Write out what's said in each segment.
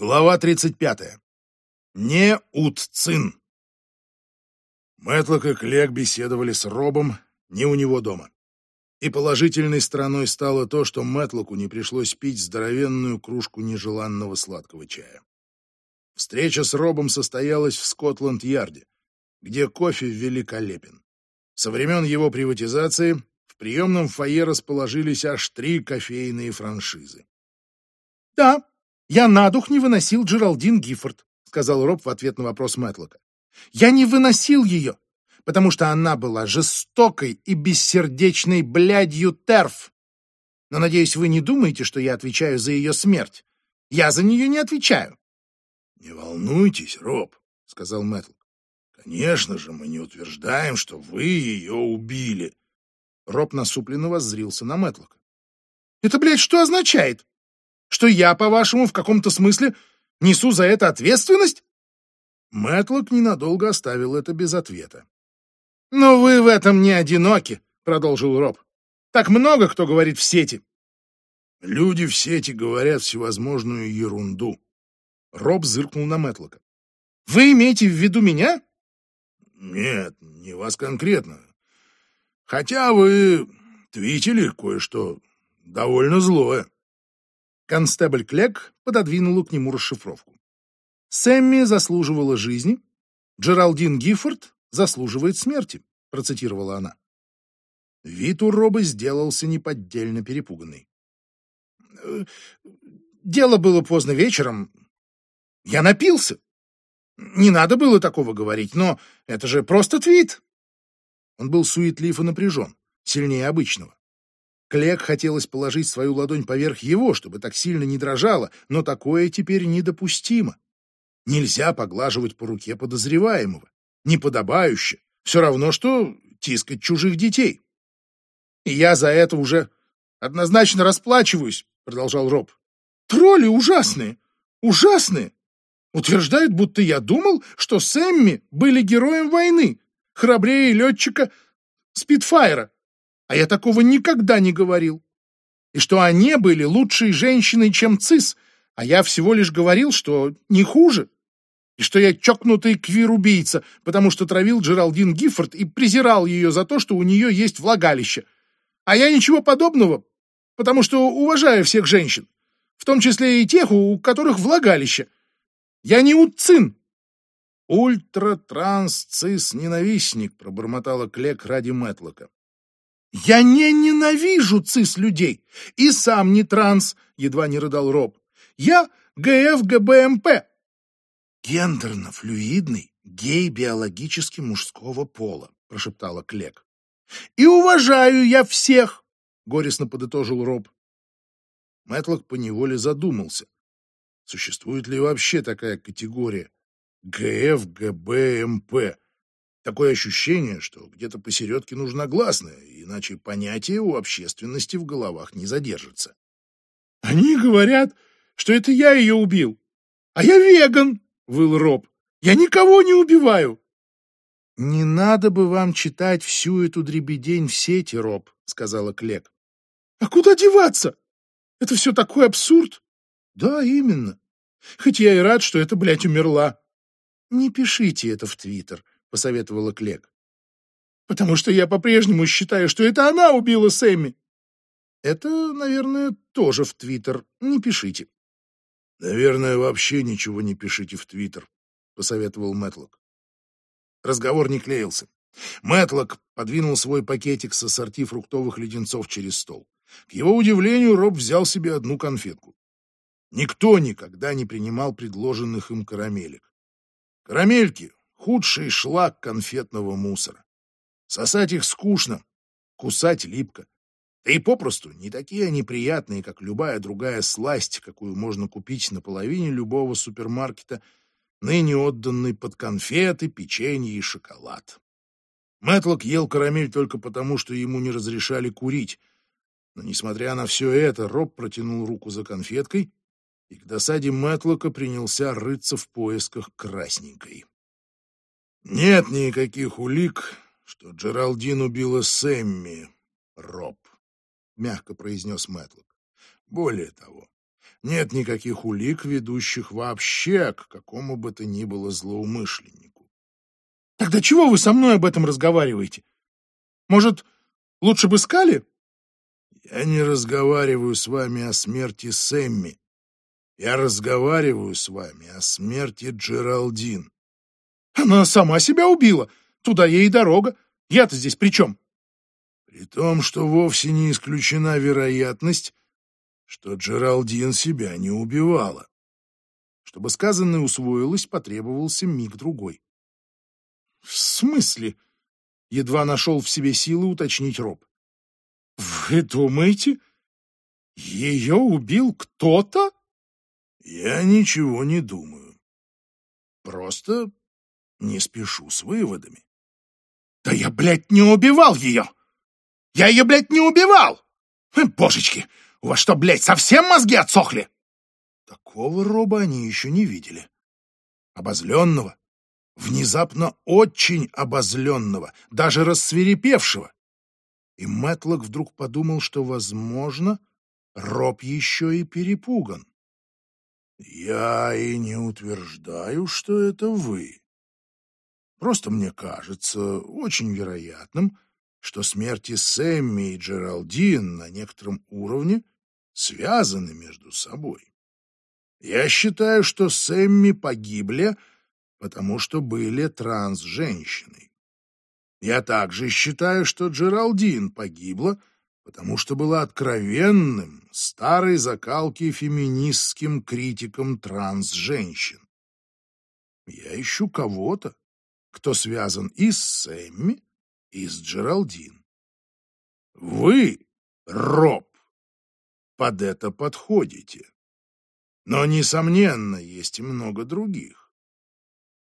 Глава 35. Не Утцин. Мэтлок и Клек беседовали с Робом не у него дома. И положительной стороной стало то, что Мэтлоку не пришлось пить здоровенную кружку нежеланного сладкого чая. Встреча с Робом состоялась в Скотланд-Ярде, где кофе великолепен. Со времен его приватизации в приемном фойе расположились аж три кофейные франшизы. «Да, «Я на дух не выносил Джералдин Гиффорд», — сказал Роб в ответ на вопрос Мэтлока. «Я не выносил ее, потому что она была жестокой и бессердечной блядью терф. Но, надеюсь, вы не думаете, что я отвечаю за ее смерть. Я за нее не отвечаю». «Не волнуйтесь, Роб», — сказал Мэтлок. «Конечно же, мы не утверждаем, что вы ее убили». Роб насупленно воззрился на Мэтлока. «Это, блядь, что означает? Что я, по-вашему, в каком-то смысле несу за это ответственность? Мэтлок ненадолго оставил это без ответа. «Но вы в этом не одиноки», — продолжил Роб. «Так много кто говорит в сети». «Люди в сети говорят всевозможную ерунду». Роб зыркнул на Мэтлока. «Вы имеете в виду меня?» «Нет, не вас конкретно. Хотя вы твитили кое-что довольно злое». Констебль Клек пододвинула к нему расшифровку. «Сэмми заслуживала жизни, Джералдин Гиффорд заслуживает смерти», — процитировала она. Вид у Роба сделался неподдельно перепуганный. «Э, «Дело было поздно вечером. Я напился. Не надо было такого говорить, но это же просто твит». Он был суетлив и напряжен, сильнее обычного. Клек хотелось положить свою ладонь поверх его, чтобы так сильно не дрожало, но такое теперь недопустимо. Нельзя поглаживать по руке подозреваемого. Неподобающе. Все равно, что тискать чужих детей. Я за это уже однозначно расплачиваюсь, продолжал Роб. Тролли ужасные, ужасные. Утверждают, будто я думал, что Сэмми были героем войны, храбрее летчика Спитфайра. А я такого никогда не говорил. И что они были лучшей женщиной, чем Цис, а я всего лишь говорил, что не хуже. И что я чокнутый квир-убийца, потому что травил Джералдин Гиффорд и презирал ее за то, что у нее есть влагалище. А я ничего подобного, потому что уважаю всех женщин, в том числе и тех, у которых влагалище. Я не уцин. Ультра-транс-цис-ненавистник, пробормотала Клек ради Мэтлока. «Я не ненавижу цис-людей! И сам не транс!» — едва не рыдал Роб. «Я ГФ-ГБМП!» «Гендерно-флюидный гей биологически мужского пола», — прошептала Клек. «И уважаю я всех!» — горестно подытожил Роб. Мэтлок поневоле задумался. Существует ли вообще такая категория ГФ, ГБ, МП? Такое ощущение, что где-то посередке нужна гласная, иначе понятие у общественности в головах не задержится. «Они говорят, что это я ее убил, а я веган!» — выл Роб. «Я никого не убиваю!» «Не надо бы вам читать всю эту дребедень в сети, Роб», — сказала Клек. «А куда деваться? Это все такой абсурд!» «Да, именно. Хоть я и рад, что эта, блядь, умерла». «Не пишите это в Твиттер», — посоветовала Клек. «Потому что я по-прежнему считаю, что это она убила Сэмми». «Это, наверное, тоже в Твиттер. Не пишите». «Наверное, вообще ничего не пишите в Твиттер», — посоветовал Мэтлок. Разговор не клеился. Мэтлок подвинул свой пакетик с ассорти фруктовых леденцов через стол. К его удивлению, Роб взял себе одну конфетку. Никто никогда не принимал предложенных им карамелек. Карамельки Худший шлак конфетного мусора. Сосать их скучно, кусать липко. Да и попросту не такие они приятные, как любая другая сласть, какую можно купить на половине любого супермаркета, ныне отданной под конфеты, печенье и шоколад. Мэтлок ел карамель только потому, что ему не разрешали курить. Но, несмотря на все это, Роб протянул руку за конфеткой и к досаде Мэтлока принялся рыться в поисках красненькой. Нет никаких улик, что Джералдин убила Сэмми, Роб, мягко произнес Мэтлок. Более того, нет никаких улик, ведущих вообще к какому бы то ни было злоумышленнику. Тогда чего вы со мной об этом разговариваете? Может, лучше бы скали? Я не разговариваю с вами о смерти Сэмми. Я разговариваю с вами о смерти Джералдин. Она сама себя убила. Туда ей и дорога. Я-то здесь при чем? При том, что вовсе не исключена вероятность, что Джералдин себя не убивала. Чтобы сказанное усвоилось, потребовался миг-другой. — В смысле? — едва нашел в себе силы уточнить Роб. — Вы думаете, ее убил кто-то? — Я ничего не думаю. Просто не спешу с выводами. — Да я, блядь, не убивал ее! Я ее, блядь, не убивал! Божечки, у вас что, блядь, совсем мозги отсохли? Такого роба они еще не видели. Обозленного, внезапно очень обозленного, даже рассверепевшего. И Мэтлок вдруг подумал, что, возможно, Роб еще и перепуган. «Я и не утверждаю, что это вы. Просто мне кажется очень вероятным, что смерти Сэмми и Джералдин на некотором уровне связаны между собой. Я считаю, что Сэмми погибли, потому что были транс-женщиной. Я также считаю, что Джералдин погибла, потому что была откровенным, старой закалки феминистским критиком транс-женщин. Я ищу кого-то, кто связан и с Сэмми, и с Джералдин. Вы, Роб, под это подходите. Но, несомненно, есть и много других.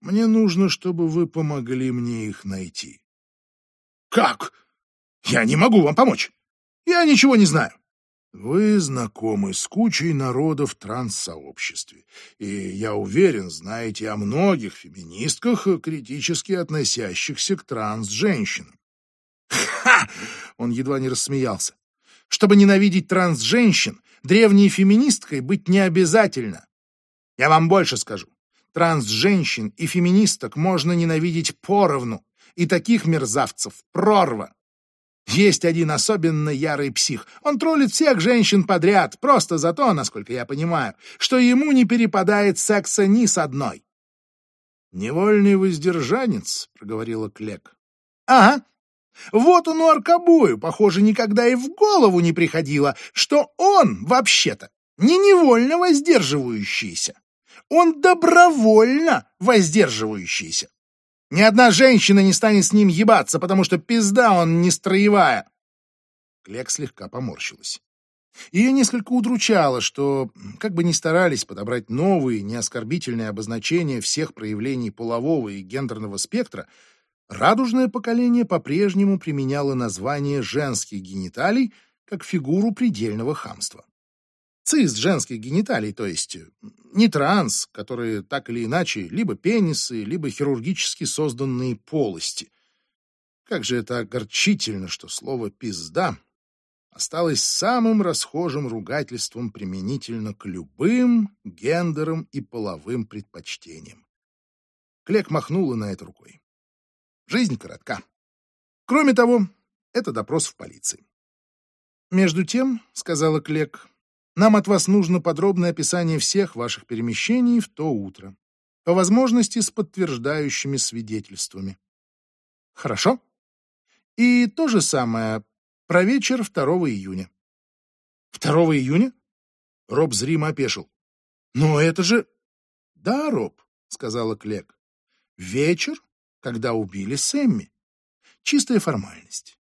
Мне нужно, чтобы вы помогли мне их найти. Как? Я не могу вам помочь. Я ничего не знаю. Вы знакомы с кучей народов в транссообществе, и, я уверен, знаете о многих феминистках, критически относящихся к транс-женщинам. Ха! Он едва не рассмеялся. Чтобы ненавидеть транс-женщин, древней феминисткой быть не обязательно. Я вам больше скажу. Транс-женщин и феминисток можно ненавидеть поровну, и таких мерзавцев прорва. Есть один особенно ярый псих. Он троллит всех женщин подряд, просто за то, насколько я понимаю, что ему не перепадает секса ни с одной. «Невольный воздержанец», — проговорила Клек. «Ага. Вот он у Аркабою, похоже, никогда и в голову не приходило, что он, вообще-то, не невольно воздерживающийся. Он добровольно воздерживающийся. Ни одна женщина не станет с ним ебаться, потому что пизда он не строевая. Клек слегка поморщилась. Ее несколько удручало, что, как бы ни старались подобрать новые, неоскорбительные обозначения всех проявлений полового и гендерного спектра, радужное поколение по-прежнему применяло название женских гениталий как фигуру предельного хамства цис женских гениталий, то есть э, не транс, которые так или иначе либо пенисы, либо хирургически созданные полости. Как же это огорчительно, что слово «пизда» осталось самым расхожим ругательством применительно к любым гендерам и половым предпочтениям. Клек махнула на это рукой. Жизнь коротка. Кроме того, это допрос в полиции. «Между тем, — сказала Клек, нам от вас нужно подробное описание всех ваших перемещений в то утро, по возможности с подтверждающими свидетельствами. Хорошо? И то же самое про вечер 2 июня. 2 июня? Роб зримо опешил. Но это же... Да, Роб, сказала Клек. Вечер, когда убили Сэмми. Чистая формальность.